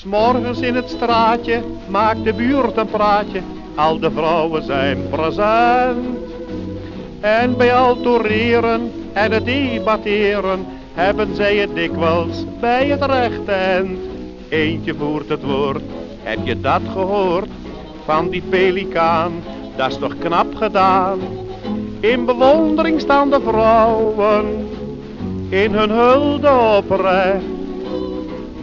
S'morgens in het straatje maakt de buurt een praatje, al de vrouwen zijn present. En bij al toereren en het debatteren hebben zij het dikwijls bij het rechte eind. Eentje voert het woord, heb je dat gehoord? Van die pelikaan, dat is toch knap gedaan. In bewondering staan de vrouwen, in hun hulde oprecht.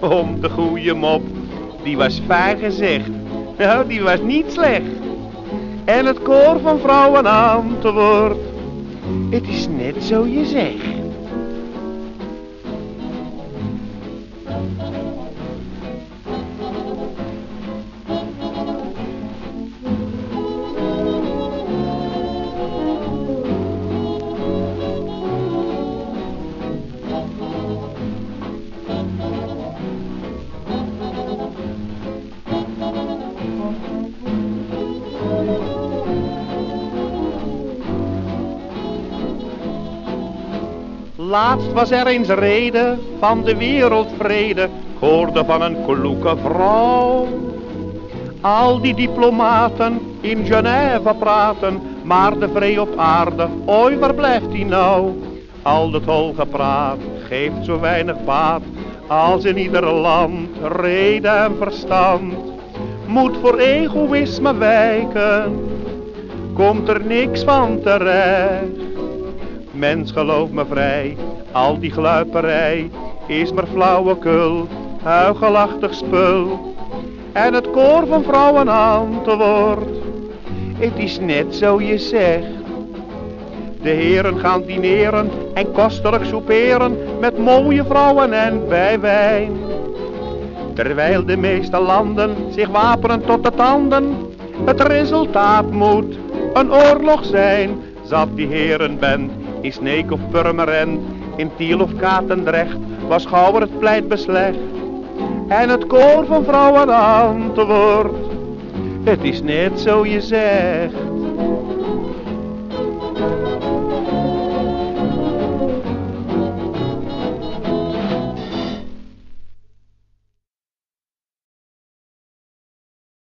om de goeie mop. Die was fijn gezegd, nou die was niet slecht. En het koor van vrouwen antwoordt, het is net zo je zegt. Laatst was er eens reden van de wereldvrede, ik hoorde van een kloeke vrouw. Al die diplomaten in Genève praten, maar de vrede op aarde, oi waar blijft die nou? Al dat holgepraat geeft zo weinig baat, als in ieder land reden en verstand. Moet voor egoïsme wijken, komt er niks van terecht. Mens geloof me vrij, al die gluiperij is maar flauwekul, huigelachtig spul. En het koor van vrouwen antwoordt, het is net zo je zegt. De heren gaan dineren en kostelijk souperen met mooie vrouwen en bij wijn. Terwijl de meeste landen zich wapenen tot de tanden, het resultaat moet een oorlog zijn. Zat die heren bent in Sneek of Purmerend, in Tiel of Katendrecht, was Gouwer het pleit beslecht. En het koor van vrouwen antwoordt, het is net zo je zegt.